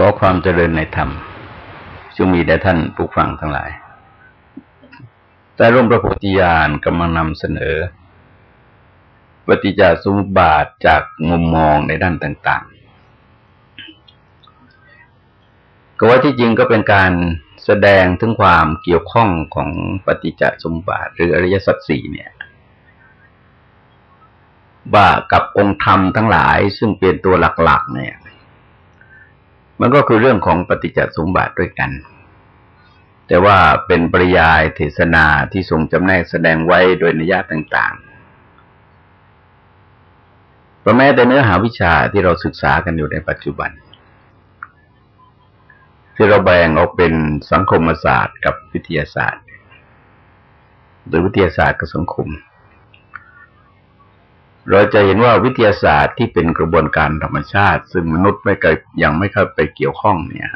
ขอความเจริญในธรรมจงมีแด่ท่านผู้ฟังทั้งหลาย แต่ร่มพระโพธิญาณกำลังนำเสนอ ปฏิจจสมุปบาทจากมุมมองในด้านต่าง ๆ ก็ว่าที่จริงก็เป็นการแสดงถึงความเกี่ยวข้องของปฏิจจสมุปบาท หรืออริยสัจสี่เนี่ยว่ากับองค์ธรรมทั้งหลายซึ่งเป็นตัวหลัก ๆ เนี่ย มันก็คือเรื่องของปฏิจจสมบัติด้วยกัน แต่ว่าเป็นปริยายเทศนาที่ทรงจำแนกแสดงไว้โดยนิยาต่างๆเพระแม้แต่เนื้อหาวิชาที่เราศึกษากันอยู่ในปัจจุบัน ที่เราแบ่งออกเป็นสังคมศาสตร์กับวิทยาศาสตร์ หรือวิทยาศาสตร์กับสังคม เราจะเห็นว่าวิทยาศาสตร์ที่เป็นกระบวนการธรรมชาติ ซึ่งมนุษย์ไม่เคยยังไม่เข้าไปเกี่ยวข้องเนี่ย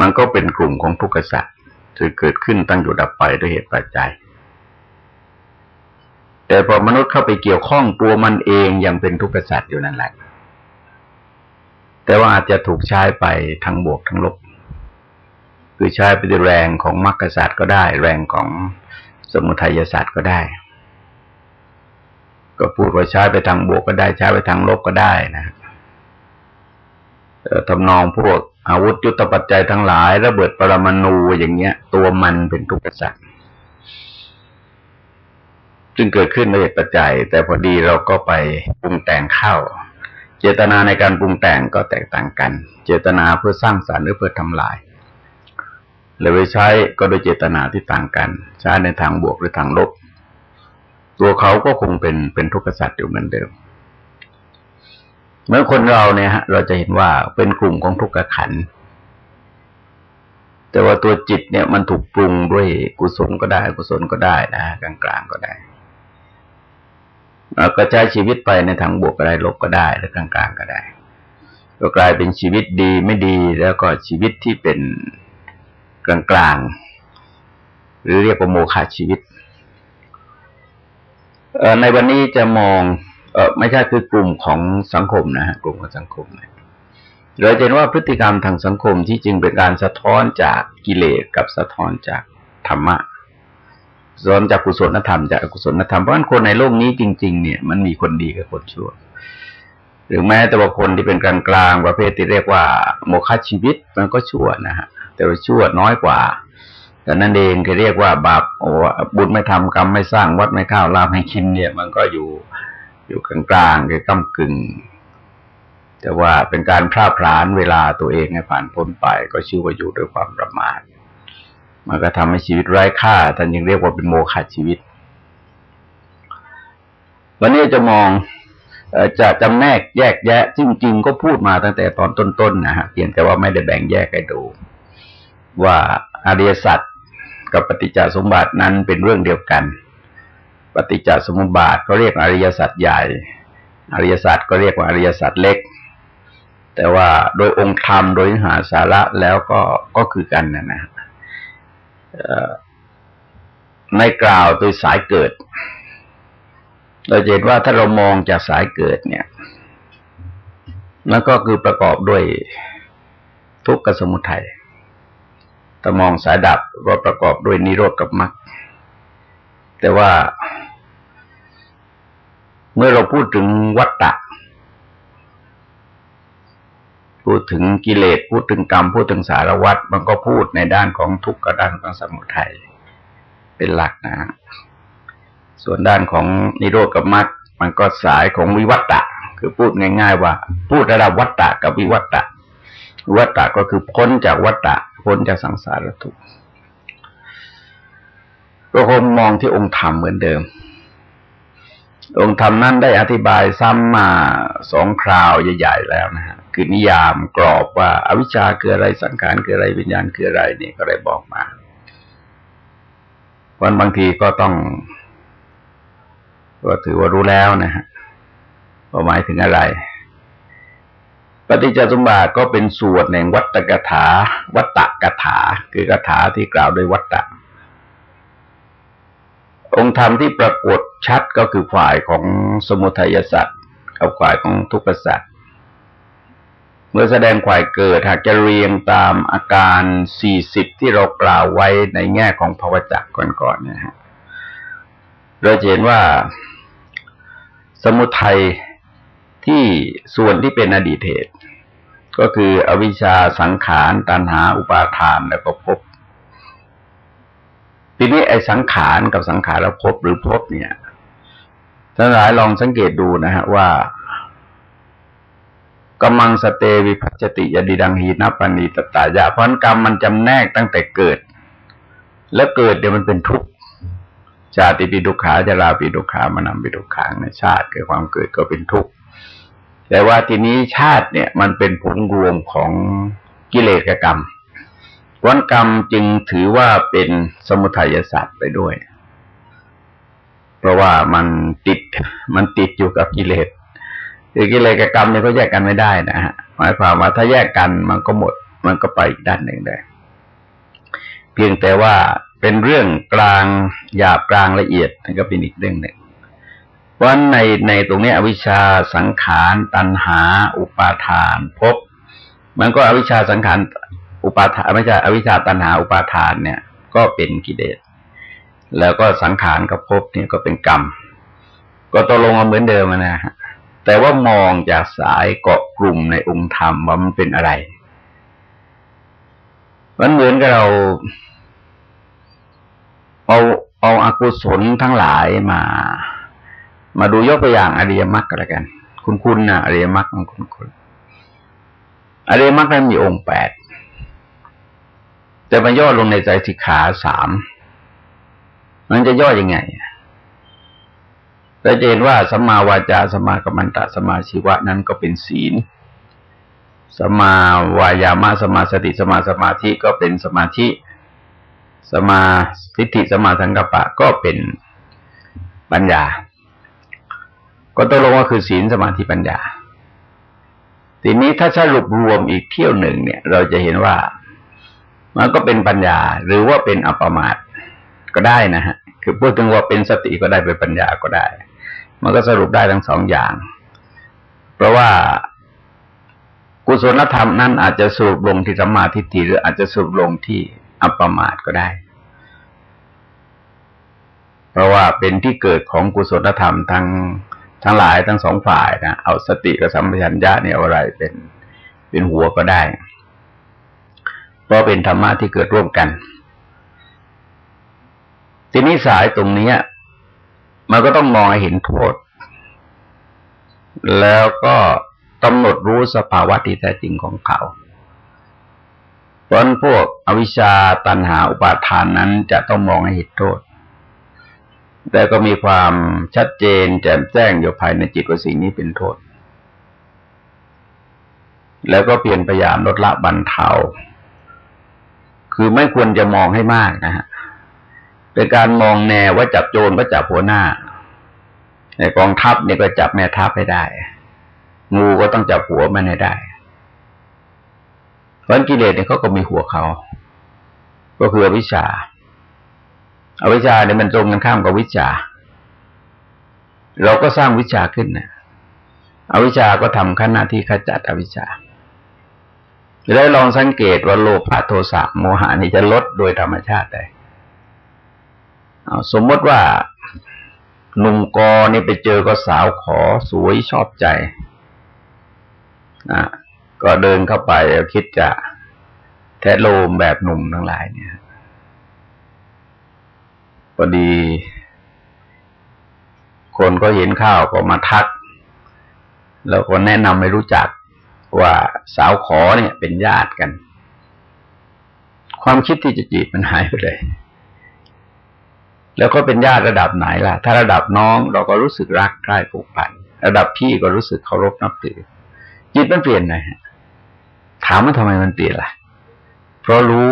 มันก็เป็นกลุ่มของทุกข์สัตว์ที่เกิดขึ้นตั้งอยู่ดับไปด้วยเหตุปัจจัย แต่พอมนุษย์เข้าไปเกี่ยวข้องตัวมันเองยังเป็นทุกข์สัตว์อยู่นั่นแหละ แต่ว่าอาจจะถูกใช้ไปทั้งบวกทั้งลบ คือใช้ไปด้วยแรงของมรรคศาสตร์ก็ได้ แรงของสมุทัยศาสตร์ก็ได้ ก็พูดว่าใช้ไปทางบวกก็ได้ใช้ไปทางลบก็ได้นะทำนองพวกอาวุธยุทธปัจจัยทั้งหลาย ระเบิดปรมาณูอย่างเงี้ย ตัวมันเป็นทุกข์สัตว์จึงเกิดขึ้นในเหตุปัจจัย แต่พอดีเราก็ไปปรุงแต่งเข้า เจตนาในการปรุงแต่งก็แตกต่างกัน เจตนาเพื่อสร้างสรรค์หรือเพื่อทำลายเลยไปใช้ก็โดยเจตนาที่ต่างกัน ใช้ในทางบวกหรือทางลบ ตัวเขาก็คงเป็นเป็นทุกข์สัตว์อยู่เหมือนเดิมเมื่อคนเราเนี่ยฮะ เราจะเห็นว่าเป็นกลุ่มของทุกขขัน แต่ว่าตัวจิตเนี่ยมันถูกปรุงด้วยกุศลก็ได้กุศลก็ได้นะกลางกลางก็ได้ก็ใช้ชีวิตไปในทางบวกก็ได้ลบก็ได้หรือกลางกลางก็ได้ก็กลายเป็นชีวิตดีไม่ดีแล้วก็ชีวิตที่เป็นกลางกลางหรือเรียกว่าโมฆะชีวิต ในวันนี้จะมองเออไม่ใช่คือกลุ่มของสังคมนะฮะกลุ่มของสังคมเราจะเห็นว่าพฤติกรรมทางสังคมที่จริงเป็นการสะท้อนจากกิเลสกับสะท้อนจากธรรมะสอนจากกุศลธรรมจากอกุศลธรรมเพราะฉะนั้นคนในโลกนี้จริง ๆ เนี่ยมันมีคนดีกับคนชั่ว หรือแม้แต่ว่าคนที่เป็นกลางๆประเภทที่เรียกว่า โมฆะชีวิตมันก็ชั่วนะฮะแต่ว่าชั่วน้อยกว่า แต่นั่นเองก็เรียกว่าบาปโอ้บุญไม่ทำกรรมไม่สร้างวัดไม่ข้าวลาภให้กินเนี่ย มันก็อยู่อยู่กลางๆคือกำกึ่งแต่ว่าเป็นการพลาดพลานเวลาตัวเองให้ผ่านพ้นไป ก็ชื่อว่าอยู่ด้วยความประมาทมันก็ทำให้ชีวิตไร้ค่าท่านยังเรียกว่าเป็นโมฆะชีวิต วันนี้จะมองจะจำแนกแยกแยะจริงๆก็พูดมาตั้งแต่ตอนต้นๆนะฮะเพียงแต่ว่าไม่ได้แบ่งแยกให้ดู ว่าอริยสัจ กับปฏิจจสมบัตินั้นเป็นเรื่องเดียวกัน ปฏิจจสมุปบาทก็เรียกอริยสัจใหญ่ อริยสัจก็เรียกว่าอริยสัจเล็ก แต่ว่าโดยองค์ธรรมโดยหาสาระแล้วก็ก็คือกันนะนะในกล่าวโดยสายเกิด เราเห็นว่าถ้าเรามองจากสายเกิดเนี่ยนั่นก็คือประกอบด้วยทุกขสมุทัย ถ้ามองสายดับก็ประกอบด้วยนิโรธกับมรรคแต่ว่า เมื่อเราพูดถึงวัตตะ พูดถึงกิเลสพูดถึงกรรม พูดถึงสารวัตรมันก็พูดในด้านของทุกข์กับด้านของสมุทัยเป็นหลักนะ ส่วนด้านของนิโรธกับมรรคมันก็สายของวิวัตตะ คือพูดง่าย ๆ ว่า พูดระดับวัตตะกับวิวัตตะวัตตะก็คือพ้นจากวัตตะ พ้นจากสังสารทุกข์ก็คงมองที่องค์ธรรมเหมือนเดิม องค์ธรรมนั้นได้อธิบายซ้ำมาสองคราวใหญ่ๆแล้วนะฮะคือนิยามกรอบว่าอาวิชชาคืออะไรสังขารคืออะไรวิญญาณคืออะไรนี่ก็ได้บอกมาวันบางทีก็ต้อง ก็ถือว่ารู้แล้วนะฮะว่าหมายถึงอะไร ปฏิจจสมบาทก็เป็นส่วนแห่งวัตกถา วัตตะกถา คือกถาที่กล่าวโดยวัตตะองค์ธรรมที่ปรากฏชัดก็คือฝ่ายของสมุทัยสัตว์กับฝ่ายของทุกขสัตว์เมื่อแสดงควายเกิดหากจะเรียงตามอาการสี่สิบที่เรากล่าวไว้ในแง่ของภาวจักก่อนๆเนี่ยฮะเราเห็นว่าสมุทัย ที่ส่วนที่เป็นอดีตเหตุ ก็คืออวิชชาสังขารตัณหาอุปาทานแล้วก็ภพทีนี้ไอ้สังขารกับสังขารแล้วภพหรือภพเนี่ยท่านหลายลองสังเกตดูนะฮะว่ากำมังสเตวิพัชติยดิดังหีนัปณีตตายะเพราะกรรมมันจำแนกตั้งแต่เกิด แล้วเกิดเดี๋ยวมันเป็นทุกข์ชาติปิดุขาจราปิดุขามานำปิดุขาในชาติเกิดความเกิดก็เป็นทุกข์ แต่ว่าทีนี้ชาติเนี่ยมันเป็นผลรวมของกิเลสกรรมวันกรรมจึงถือว่าเป็นสมุทัยศาสตร์ไปด้วย เพราะว่ามันติดมันติดอยู่กับกิเลสคือกิเลสกับกรรมเนี่ยก็แยกกันไม่ได้นะฮะหมายความว่าถ้าแยกกันมันก็หมด มันก็ไปอีกด้านหนึ่งได้ เพียงแต่ว่าเป็นเรื่องกลางหยาบกลางละเอียดนั่นก็เป็นอีกเรื่องหนึ่ง เพราะในในตรงนี้อวิชชาสังขารตัณหา อุปาทานพบ มันก็อวิชชาสังขารอุปาทานไม่ใช่อวิชชาตัณหาอุปาทานเนี่ย ก็เป็นกิเลสแล้วก็สังขารกับภพเนี่ยก็เป็นกรรม ก็ตกลงมาเหมือนเดิมนะฮะแต่ว่ามองจากสายเกาะกลุ่มในองค์ธรรมว่ามันเป็นอะไร มันเหมือนกับเราเอาเอาอากุศลทั้งหลายมา มาดูยกตัวอย่างอริยมรรคกันแล้วกัน คุณคุณนะอริยมรรคของคุณคุณอริยมรรคนั้นมีองค์แปดแต่มันย่อลงในใจสิกขาสามมันจะย่ออยังไงเราจะเห็นว่าสัมมาวาจาสัมมากัมมันตะสัมมาชีวะนั้นก็เป็นศีลสัมมาวายามะสัมมาสติสัมมาสมาธิก็เป็นสมาธิสัมมาทิฏฐิสัมมาสังกัปปะก็เป็นปัญญา ก็ต้องลงว่าคือศีลสมาธิปัญญา ทีนี้ถ้าสรุปรวมอีกเที่ยวหนึ่งเนี่ย เราจะเห็นว่า มันก็เป็นปัญญาหรือว่าเป็นอัปมาทก็ได้นะฮะ คือพูดถึงว่าเป็นสติก็ได้เป็นปัญญาก็ได้ มันก็สรุปได้ทั้งสองอย่าง เพราะว่ากุศลธรรมนั้นอาจจะสรุปลงที่สัมมาทิฏฐิหรืออาจจะสรุปลงที่อัปปมาทก็ได้ เพราะว่าเป็นที่เกิดของกุศลธรรมทั้ง ทั้งหลายทั้งสองฝ่ายนะเอาสติกับสัมปชัญญะเนี่ยอะไรเป็นเป็นหัวก็ได้ เพราะเป็นธรรมะที่เกิดร่วมกัน ทีนี้สายตรงนี้มันก็ต้องมองให้เห็นโทษ แล้วก็กำหนดรู้สภาวะที่แท้จริงของเขา เพราะพวกอวิชชาตันหาอุปาทานนั้นจะต้องมองให้เห็นโทษ แต่ก็มีความชัดเจนแจ่มแจ้งอยู่ภายในจิตว่าสิ่งนี้เป็นโทษ แล้วก็เปลี่ยนพยายามลดละบันเทา คือไม่ควรจะมองให้มากนะฮะ เป็นการมองแนวว่าจับโจรก็จับหัวหน้า ในกองทัพเนี่ยก็จับแม่ทัพให้ได้ งูก็ต้องจับหัวมันให้ได้เพราะกิเลสเนี่ยเขาก็มีหัวเขา ก็คือวิชา อวิชชาเนี่ยมันตรงกันข้ามกับวิชา เราก็สร้างวิชาขึ้นนะอวิชาก็ทำขั้นหน้าที่ขจัดอวิชชาจะได้ลองสังเกตว่าโลภะโทสะโมหะนี่จะลดโดยธรรมชาติได้สมมติว่าหนุ่มกอนี่ไปเจอก็สาวขอสวยชอบใจนะก็เดินเข้าไปคิดจะแทะโลมแบบหนุ่มทั้งหลายเนี่ย อดี คนก็เห็นข้าวก็มาทัก แล้วก็แนะนำให้รู้จักว่าสาวขอเนี่ยเป็นญาติกัน ความคิดที่จะจีบมันหายไปเลย แล้วก็เป็นญาติระดับไหนล่ะ ถ้าระดับน้องเราก็รู้สึกรักใคร่ผูกพัน ระดับพี่ก็รู้สึกเคารพนับถือ จิตมันเปลี่ยนไงถามว่าทำไมมันเปลี่ยนล่ะ เพราะรู้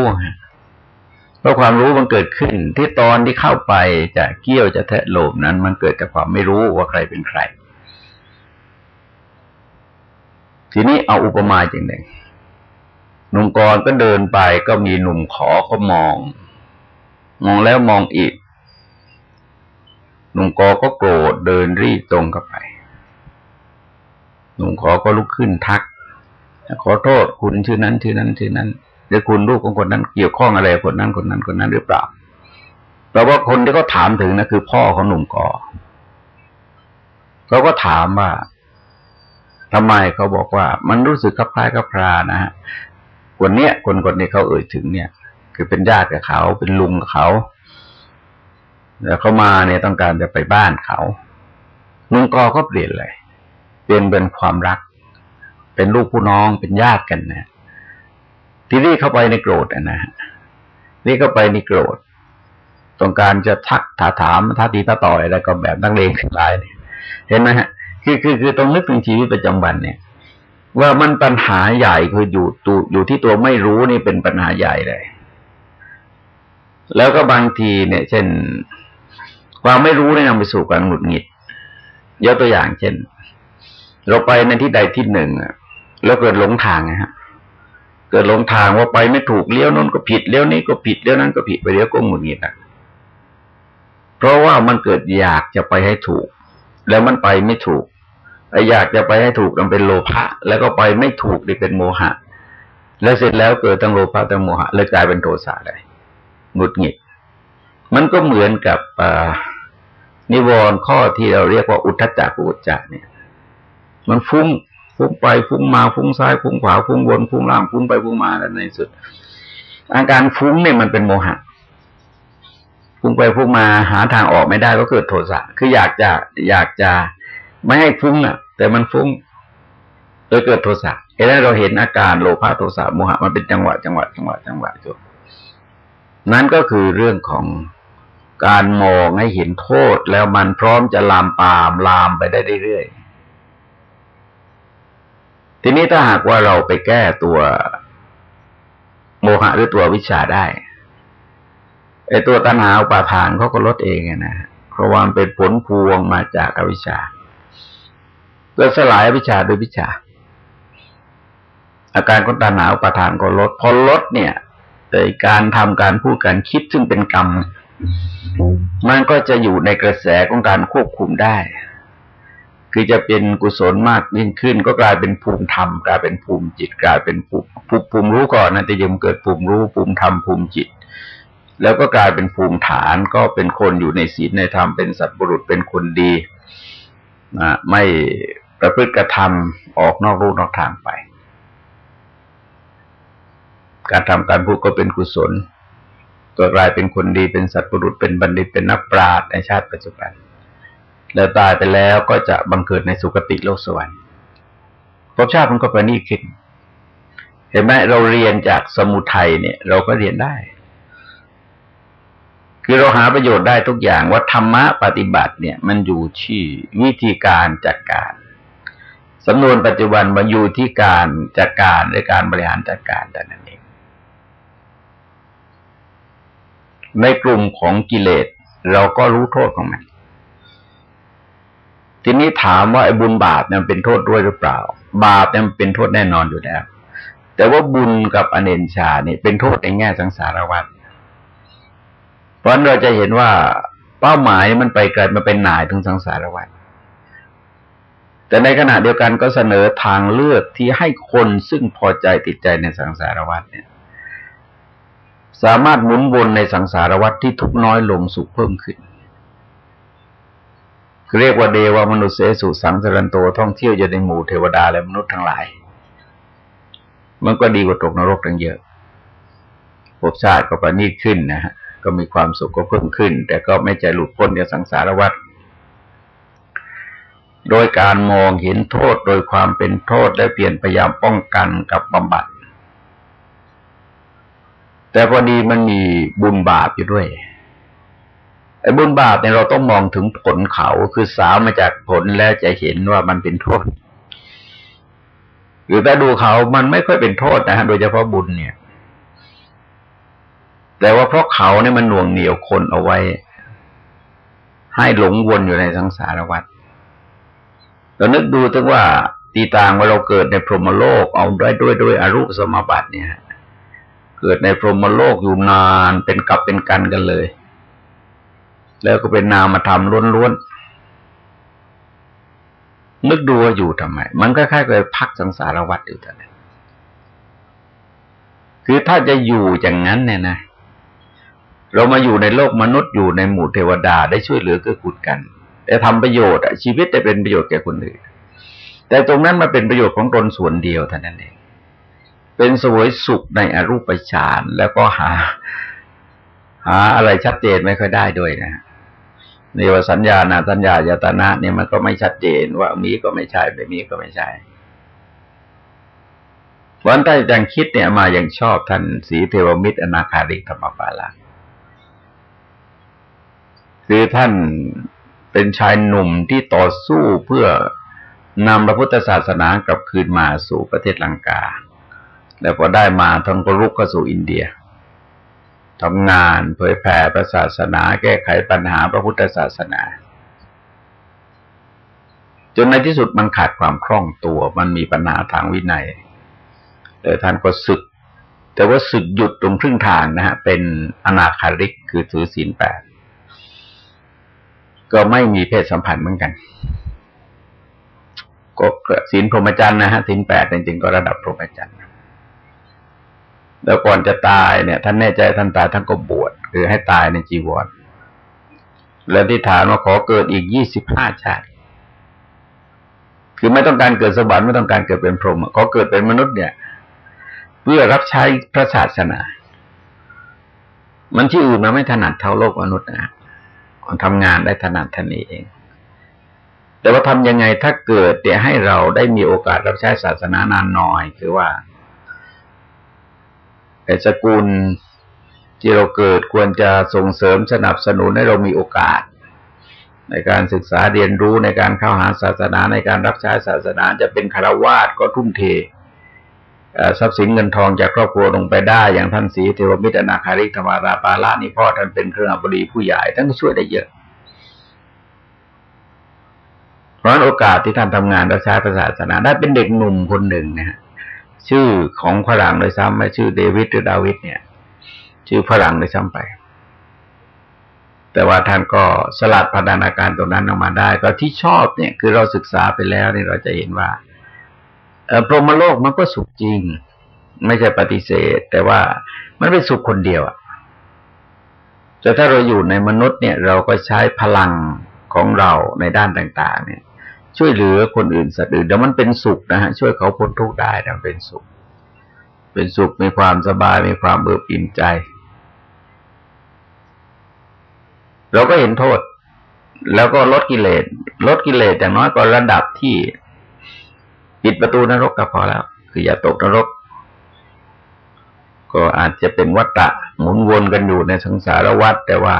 เพราะความรู้มันเกิดขึ้นที่ตอนที่เข้าไปจะเกี่ยวจะแทะโลมนั้น มันเกิดจากความไม่รู้ว่าใครเป็นใคร ทีนี้เอาอุปมาอย่างหนึ่งหนุ่มกรก็เดินไปก็มีหนุ่มขอเขามอง มองแล้วมองอีก หนุ่มกอก็โกรธเดินรีบตรงเข้าไป หนุ่มขอก็ลุกขึ้นทัก ขอโทษคุณชื่อนั้นชื่อนั้นชื่อนั้น หรือคุณลูกของคนนั้นเกี่ยวข้องอะไรคนนั้นคนนั้นคนนั้นหรือเปล่าเพราะว่าคนที่เขาถามถึงนะคือพ่อของหนุ่มกอเขาก็ถามว่าทำไมเขาบอกว่า มันรู้สึกคล้ายกับพรานะฮะคนเนี้ย คนคนนี้เขาเอ่ยถึงเนี่ย คือเป็นญาติกับเขา เป็นลุงกับเขาแล้วเขามาเนี่ยต้องการจะไปบ้านเขาลุงกอก็เปลี่ยนเลย เปลี่ยนเป็นความรัก เป็นลูกผู้น้องเป็นญาติกันนะ ที่นี่เข้าไปในโกรธนะฮะนี่เข้าไปในโกรธต้องการจะทักถาถามท่าทีท่าต่อยอะไรก็แบบนักเลงทั้งหลายเห็นไหมฮะ คือคือคือต้องนึกถึงชีวิตประจำวันเนี่ย ว่ามันปัญหาใหญ่คืออยู่ตัวอยู่ที่ตัวไม่รู้นี่เป็นปัญหาใหญ่เลย แล้วก็บางทีเนี่ย เช่น ความไม่รู้เนี่ยนำไปสู่การหงุดหงิดยกตัวอย่างเช่น เราไปในที่ใดที่หนึ่งแล้วเกิดหลงทางนะฮะ เกิดหลงทางว่าไปไม่ถูกเลี้ยวนั้นก็ผิดเลี้ยวนี้ก็ผิดเลี้ยวนั้นก็ผิดไปเลี้ยวก็หงุดหงิดนะเพราะว่ามันเกิดอยากจะไปให้ถูก แล้วมันไปไม่ถูกไอ้อยากจะไปให้ถูกมันเป็นโลภะแล้วก็ไปไม่ถูกนี่เป็นโมหะ แล้วเสร็จแล้วเกิดตั้งโลภะตั้งโมหะเลยกลายเป็นโทสะเลยหงุดหงิด มันก็เหมือนกับนิวรณ์ข้อที่เราเรียกว่าอุทธจักกุจจะเนี่ย มันฟุ้ง ฟุ้งไปฟุ้งมาฟุ้งซ้ายฟุ้งขวาฟุ้งบนฟุ้งล่างฟุ้งไปฟุ้งมาแล้วในสุด อาการฟุ้งเนี่ยมันเป็นโมหะฟุ้งไปฟุ้งมาหาทางออกไม่ได้ก็เกิดโทสะคืออยากจะอยากจะไม่ให้ฟุ้งอะ แต่มันฟุ้งเลยเกิดโทสะเห็นไหมเราเห็นอาการโลภะโทสะโมหะมันเป็นจังหวะจังหวะจังหวะจังหวะจบนั่นก็คือเรื่องของการมองให้เห็นโทษแล้วมันพร้อมจะลามปามลามไปได้เรื่อยๆ ทีนี้ถ้าหากว่าเราไปแก้ตัวโมหะหรือตัววิชาได้ไอ้ตัวตัณหาอุปาทานเขาก็ลดเองนะเพราะว่ามันเป็นผลพวงมาจากอวิชชาเกิดสลายอวิชชาโดยวิชา อาการของตัณหาอุปาทานก็ลด พอลดเนี่ยโดยการทำการพูดการคิดซึ่งเป็นกรรม มันก็จะอยู่ในกระแสของการควบคุมได้ คือจะเป็นกุศลมากยิ่งขึ้น ก็กลายเป็นภูมิธรรมกลายเป็นภูมิจิตกลายเป็นภูมิภูมิรู้ก่อนนะแต่ยังเกิดภูมิรู้ภูมิธรรมภูมิจิต แล้วก็กลายเป็นภูมิฐานก็เป็นคนอยู่ในศีลในธรรมเป็นสัตว์บุรุษเป็นคนดีนะไม่ประพฤติกระทำออกนอกรูนอกทางไป การทำการพูดก็เป็นกุศลก็กลายเป็นคนดีเป็นสัตว์ปรุษเป็นบัณฑิตเป็นนักปราชญ์ในชาติปัจจุบัน แล้วตายไปแล้วก็จะบังเกิดในสุคติโลกสวรรค์ภพชาติมันก็ประณีตขึ้น เห็นไหมเราเรียนจากสมุทัยเนี่ย เราก็เรียนได้ คือเราหาประโยชน์ได้ทุกอย่างว่าธรรมะปฏิบัติเนี่ย มันอยู่ที่วิธีการจัดการสำนวนปัจจุบันมันอยู่ที่การจัดการในการบริหารจัดการแต่นั้นเอง ในกลุ่มของกิเลสเราก็รู้โทษของมัน ทีนี้ถามว่าไอ้บุญบาปเนี่ยเป็นโทษด้วยหรือเปล่า บาปเนี่ยเป็นโทษแน่นอนอยู่แล้ว แต่ว่าบุญกับอเนนชาเนี่ยเป็นโทษในแง่สังสารวัฏเพราะเราจะเห็นว่าเป้าหมายมันไปไกลมันเป็นหน่ายถึงสังสารวัฏแต่ในขณะเดียวกันก็เสนอทางเลือกที่ให้คนซึ่งพอใจติดใจในสังสารวัฏเนี่ย สามารถหมุนวนในสังสารวัฏที่ทุกน้อยลงสุขเพิ่มขึ้น เรียกว่าเดวมนุษย์เสสุสังสารันโตท่องเที่ยวอยู่ในหมู่เทวดาและมนุษย์ทั้งหลาย มันก็ดีกว่าตกนรกตั้งเยอะภพชาติก็ประณีตขึ้นนะฮะก็มีความสุขก็เพิ่มขึ้น แต่ก็ไม่ใจหลุดพ้นจากสังสารวัฏโดยการมองเห็นโทษโดยความเป็นโทษและเปลี่ยนพยายามป้องกันกับบำบัด แต่พอดีมันมีบุญบาปอยู่ด้วย ไอ้บุญบาปเนี่ยเราต้องมองถึงผลเขาคือสาวมาจากผลแล้วจะเห็นว่ามันเป็นโทษ หรือถ้าดูเขามันไม่ค่อยเป็นโทษนะฮะโดยเฉพาะบุญเนี่ย แต่ว่าเพราะเขาเนี่ยมันหน่วงเหนียวคนเอาไว้ ให้หลงวนอยู่ในสังสารวัฏเรานึกดูถึงว่าตีต่างว่าเราเกิดในพรหมโลกเอาด้วยด้วยด้วยอรูปสมบัติเนี่ย เกิดในพรหมโลกอยู่นานเป็นกับเป็นกันกันเลย แล้วก็เป็นนามธรรมล้วนๆนึกดูว่าอยู่ทำไม มันก็ค่เคยพักสังสารวัฏอยู่แต่นั้นคือถ้าจะอยู่อย่างนั้นเนี่ยนะ เรามาอยู่ในโลกมนุษย์อยู่ในหมู่เทวดาได้ช่วยเหลือเกื้อกูลกัน แต่ทำประโยชน์ชีวิตจะเป็นประโยชน์แก่คนอื่นแต่ตรงนั้นมาเป็นประโยชน์ของตนส่วนเดียวเท่านั้นเอง เป็นสวยสุขในอรูปฌานแล้วก็หา หาอะไรชัดเจนไม่ค่อยได้ด้วยนะ ในวสัญญาณสัญญายตนะเนี่ยมันก็ไม่ชัดเจนว่ามีก็ไม่ใช่ไม่มีก็ไม่ใช่วันใต้จังคิดเนี่ยมาอย่างชอบท่านสีเทวมิตรอนาคาริกธรรมปาลาคือท่านเป็นชายหนุ่มที่ต่อสู้เพื่อนำพระพุทธศาสนากลับคืนมาสู่ประเทศลังกา แล้วพอได้มาท่านก็ลุกเข้าสู่อินเดีย ทำงานเผยแผ่พระศาสนา แก้ไขปัญหาพระพุทธศาสนา จนในที่สุดมันขาดความคล่องตัวมันมีปัญหาทางวินัยแต่ท่านก็ศึก แต่ว่าศึกหยุดตรงครึ่งทางนะฮะเป็นอนาคาริกคือถือศีลแปดก็ไม่มีเพศสัมพันธ์เหมือนกันก็ศีลพรหมจรรย์นะฮะศีลแปดจริงๆก็ระดับพรหมจรรย์ แล้วก่อนจะตายเนี่ย ท่านแน่ใจท่านตายท่านก็บวชคือให้ตายในจีวรแล้วที่ฐานว่าขอเกิดอีกยี่สิบห้าชาติ คือไม่ต้องการเกิดสวรรค์ไม่ต้องการเกิดเป็นพรหมขอเกิดเป็นมนุษย์เนี่ย เพื่อรับใช้พระศาสนา มันที่อื่นมันไม่ถนัดเท่าโลกมนุษย์นะมันทำงานได้ถนัดท่านทีเอง แต่ว่าทำยังไงถ้าเกิดเดี๋ยให้เราได้มีโอกาสรับใช้ศาสนานานหน้อย คือว่า สกุลที่เราเกิดควรจะส่งเสริมสนับสนุนให้เรามีโอกาส ในการศึกษาเรียนรู้ในการเข้าหาศาสนาในการรับใช้ศาสนาจะเป็นคารวาสก็ทุ่มเททรัพย์สินเงินทองจากครอบครัวลงไปได้ อย่างท่านสีเทวมิตรนาคาริกธรรมาราปาละนี่พ่อท่านเป็นเครื่องบดีผู้ใหญ่ท่านก็ช่วยได้เยอะ เพราะโอกาสที่ท่านทำงานรับใช้ศาสนาได้เป็นเด็กหนุ่มคนหนึ่งนะฮะ ชื่อของฝรั่งโดยซ้ำไม่ชื่อเดวิดหรือดาวิดเนี่ย ชื่อฝรั่งโดยซ้ำไป แต่ว่าท่านก็สลัดพัฒนาการตรงนั้นออกมาได้ก็ที่ชอบเนี่ยคือเราศึกษาไปแล้วนี่เราจะเห็นว่าพรหมโลกมันก็สุขจริง ไม่ใช่ปฏิเสธ แต่ว่ามันเป็นสุขคนเดียวอะแต่ถ้าเราอยู่ในมนุษย์เนี่ย เราก็ใช้พลังของเราในด้านต่าง ๆ เนี่ย ช่วยเหลือคนอื่นสัตว์อื่นเดี๋ยวมันเป็นสุขนะฮะช่วยเขาพ้นทุกข์ได้แต่เป็นสุข เป็นสุขมีความสบายมีความเบิกอิ่มใจ เราก็เห็นโทษ แล้วก็ลดกิเลสลดกิเลสอย่างน้อยก็ระดับที่ปิดประตูนรกก็พอแล้ว คืออย่าตกนรก ก็อาจจะเป็นวัฏฏะหมุนวนกันอยู่ในสังสารวัฏแต่ว่า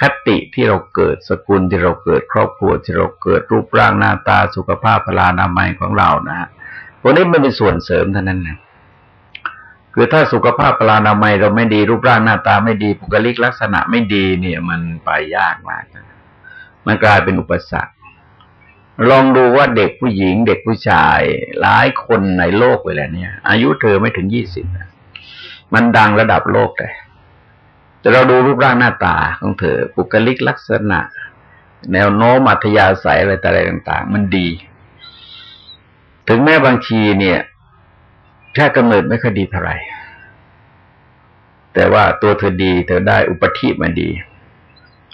คติที่เราเกิดสกุลที่เราเกิดครอบครัวที่เราเกิดรูปร่างหน้าตาสุขภาพพลานามัยของเรานะฮะพวกนี้มันเป็นส่วนเสริมเท่านั้นนะคือถ้าสุขภาพพลานามัยเราไม่ดีรูปร่างหน้าตาไม่ดีปุกลิกลักษณะไม่ดีเนี่ยมันไปยากมากมันกลายเป็นอุปสรรคลองดูว่าเด็กผู้หญิง เด็กผู้ชายหลายคนในโลกเวลาเนี้ยอายุเธอไม่ถึงยี่สิบมันดังระดับโลกเลย แต่เราดูรูปร่างหน้าตาของเธอปุกลิกลักษณะ แนวโน้มอัธยาศัยอะไรต่อะไรต่าง ๆ มันดี ถึงแม้บางทีเนี่ยแค่กำเนิดไม่ค่อยดีเท่าไหร่แต่ว่าตัวเธอดี เธอได้อุปธิมันดี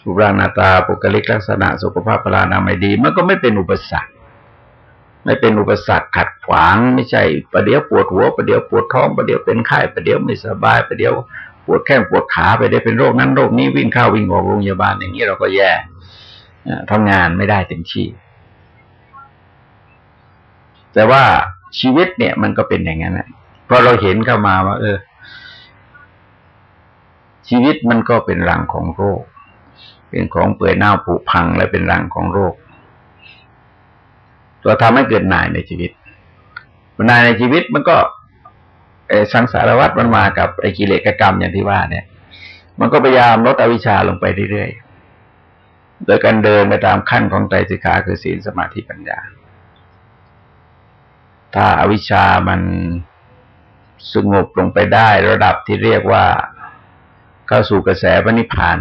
รูปร่างหน้าตาปุกลิกลักษณะสุขภาพพลานาไม่ดี มันก็ไม่เป็นอุปสรรค ไม่เป็นอุปสรรคขัดขวาง ไม่ใช่ประเดี๋ยวปวดหัวประเดี๋ยวปวดท้องประเดี๋ยวเป็นไข้ประเดี๋ยวไม่สบายประเดี๋ยว ปวดแข้งปวดขาไปได้เป็นโรคนั้นโรคนี้วิ่งเข้าวิ่งออกโรงพยาบาลอย่างนี้เราก็แย่ทำงานไม่ได้เต็มที่ แต่ว่าชีวิตเนี่ย มันก็เป็นอย่างนั้นแหละพอเราเห็นเข้ามาว่า เออ ชีวิตมันก็เป็นรังของโรค เป็นของเปื่อยเน่าผุพังและเป็นรังของโรค ตัวทำให้เกิดนายในชีวิตนายในชีวิตมันก็ สังสารวัตรมันมากับไอ้กิเลสกรรมอย่างที่ว่าเนี่ย มันก็พยายามลดอวิชชาลงไปเรื่อยๆ โดยการเดินไปตามขั้นของไตรสิกขาคือศีลสมาธิปัญญา ถ้าอาวิชชามันสงบลงไปได้ระดับที่เรียกว่าเข้าสู่กระแสพระนิพพาน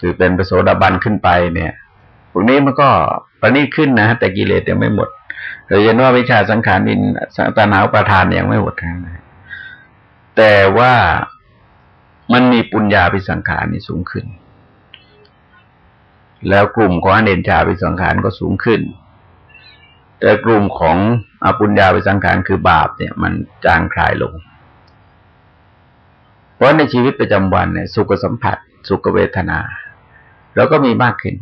คือเป็นประโสดาบันขึ้นไปเนี่ยพวกนี้มันก็ประนีขึ้นนะ แต่กิเลสยังไม่หมด เราเห็นว่าวิชาสังขารนินตาหนาประทานยังไม่หมดนะแต่ว่ามันมีปุญญาพิสังขารนี่สูงขึ้น แล้วกลุ่มของอเนนชาพิสังขารก็สูงขึ้น แต่กลุ่มของอปุญญาพิสังขารคือบาปเนี่ย มันจางคลายลง เพราะในชีวิตประจำวันเนี่ย สุขสัมผัส สุขเวทนาเราก็มีมากขึ้น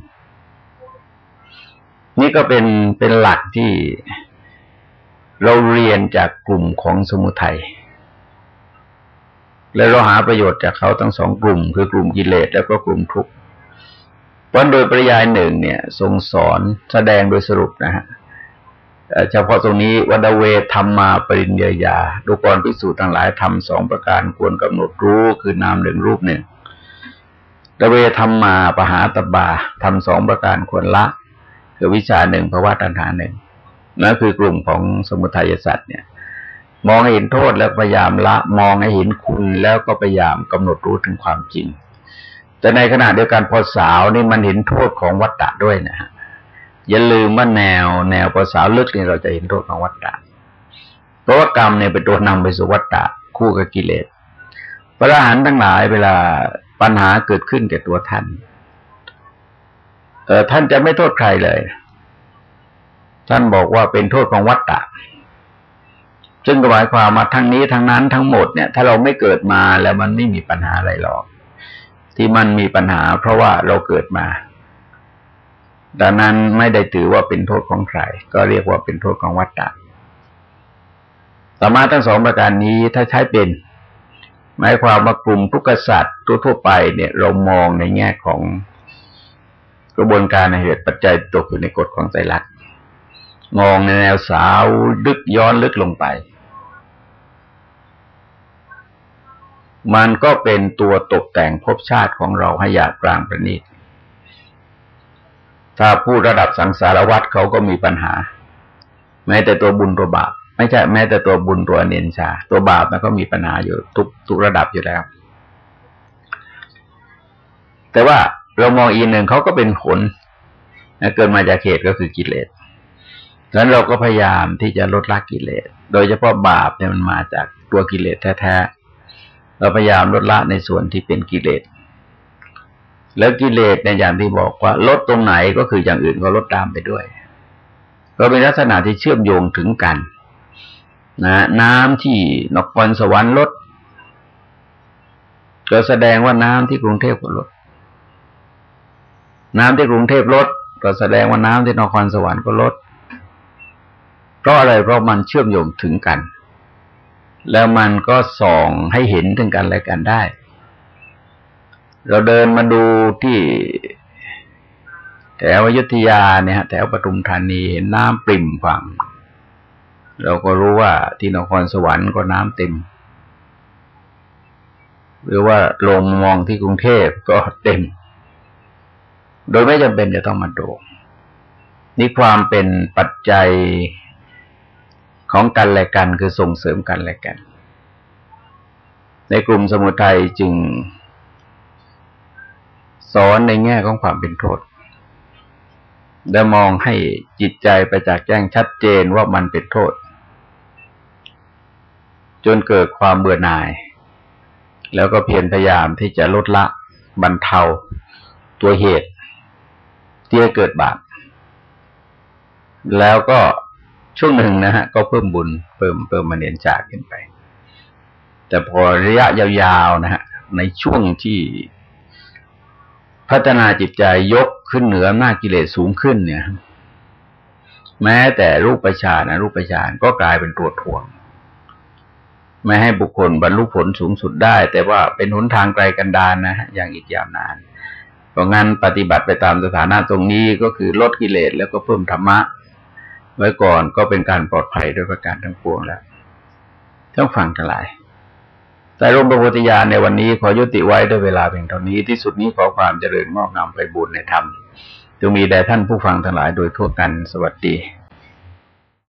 นี่ก็เป็นเป็นหลักที่เราเรียนจากกลุ่มของสมุทัยและเราหาประโยชน์จากเขาทั้งสองกลุ่ม คือกลุ่มกิเลสแล้วก็กลุ่มทุกข์เพราะโดยปริยายหนึ่งเนี่ย ทรงสอนแสดงโดยสรุปนะฮะเฉพาะตรงนี้วัดเวทรรมมาปริญญายาดูกรพิสูจน์ทั้งหลายทำสองประการควรกำหนดรู้คือนามหนึ่งรูปหนึ่งดเวธรรมมาปหาตบาทำสองประการควรละ คือวิชาหนึ่งภาวะตัณหาหนึ่งนั่นคือกลุ่มของสมุทัยสัตว์เนี่ย มองเห็นโทษแล้วพยายามละ มองให้เห็นคุณแล้วก็พยายามกำหนดรู้ถึงความจริง แต่ในขณะเดียวกันพอสาวนี่มันเห็นโทษของวัฏฏะด้วยนะฮะอย่าลืมว่าแนวแนวพอสาวลึกนี่เราจะเห็นโทษของวัฏฏะเพราะว่ากรรมเนี่ยเป็นตัวนำไปสู่วัฏฏะคู่กับกิเลสพระอรหันต์ทั้งหลายเวลาปัญหาเกิดขึ้นแก่ตัวท่าน ท่านจะไม่โทษใครเลย ท่านบอกว่าเป็นโทษของวัฏฏะซึ่งหมายความมาทั้งนี้ทั้งนั้นทั้งหมดเนี่ย ถ้าเราไม่เกิดมาแล้วมันไม่มีปัญหาอะไรหรอก ที่มันมีปัญหา เพราะว่าเราเกิดมา ดังนั้นไม่ได้ถือว่าเป็นโทษของใคร ก็เรียกว่าเป็นโทษของวัฏฏะสามารถทั้งสองประการนี้ถ้าใช้เป็นหมายความว่ากลุ่มทุกขสัตว์ทั่วไปเนี่ย เรามองในแง่ของ กระบวนการในเหตุปัจจัยตกอยู่ในกฎของใจรักมองในแนวสาวลึกย้อนลึกลงไป มันก็เป็นตัวตกแต่งภพชาติของเราให้หยาบกลางประณีตถ้าพูดระดับสังสารวัตรเขาก็มีปัญหา แม้แต่ตัวบุญตัวบาปไม่ใช่แม้แต่ตัวบุญตัวเนียนชา ตัวบาปมันก็มีปัญหาอยู่ทุกทุกระดับอยู่แล้ว แต่ว่า เรามองอีกหนึ่งเขาก็เป็นผลเกิดมาจากเหตุก็คือกิเลสดังนั้นเราก็พยายามที่จะลดละกิเลส โดยเฉพาะบาปเนี่ยมันมาจากตัวกิเลสแท้ๆ เราพยายามลดละในส่วนที่เป็นกิเลส แล้วกิเลสในอย่างที่บอกว่า ลดตรงไหนก็คืออย่างอื่นก็ลดตามไปด้วย ก็เป็นลักษณะที่เชื่อมโยงถึงกัน นะน้ำที่นครสวรรค์ลดก็แสดงว่าน้ำที่กรุงเทพก็ลด น้ำที่กรุงเทพลด ก็แสดงว่าน้ำที่นครสวรรค์ก็ลด เพราะอะไรเพราะมันเชื่อมโยงถึงกัน แล้วมันก็ส่องให้เห็นถึงกันและกันได้ เราเดินมาดูที่แถวอยุธยาเนี่ยแถวปทุมธานีเห็นน้ำปริ่มฝั่ง เราก็รู้ว่าที่นครสวรรค์ก็น้ำเต็ม หรือว่าลงมองที่กรุงเทพก็เต็ม โดยไม่จำเป็นจะต้องมาดูนี่ความเป็นปัจจัยของกันและกันคือส่งเสริมกันและกัน ในกลุ่มสมุทัยจึง สอนในแง่ของความเป็นโทษและมองให้จิตใจไปจากแจ้งชัดเจนว่ามันเป็นโทษ จนเกิดความเบื่อหน่าย แล้วก็เพียรพยายามที่จะลดละบรรเทาตัวเหตุ ที่ให้เกิดบาปแล้วก็ช่วงหนึ่งนะฮะ ก็เพิ่มบุญเพิ่มเพิ่มมาเนียนจากขึ้นไป แต่พอระยะยาวๆนะฮะ ในช่วงที่พัฒนาจิตใจยกขึ้นเหนือหน้ากิเลสสูงขึ้นเนี่ย แม้แต่รูปประชานะรูปประชานก็กลายเป็นตัวถ่วง ไม่ให้บุคคลบรรลุผลสูงสุดได้ แต่ว่าเป็นหนทางไกลกันดานนะฮะอย่างอีกยาวนาน ราะงั้นปฏิบัติไปตามสถานะตรงนี้ก็คือลดกิเลสแล้วก็เพิ่มธรรมะ ไว้ก่อนก็เป็นการปลอดภัยด้วยประการทั้งปวงแล้วต้องฟังกันหลายแต่ร่มประพุทธญาณในวันนี้ขอยุติไว้ด้วยเวลาเพียงเท่านี้ที่สุดนี้ขอความเจริญงอกงามไปบุญในธรรมจงมีแด่ท่านผู้ฟังทั้งหลายโดยทั่วกันสวัสดี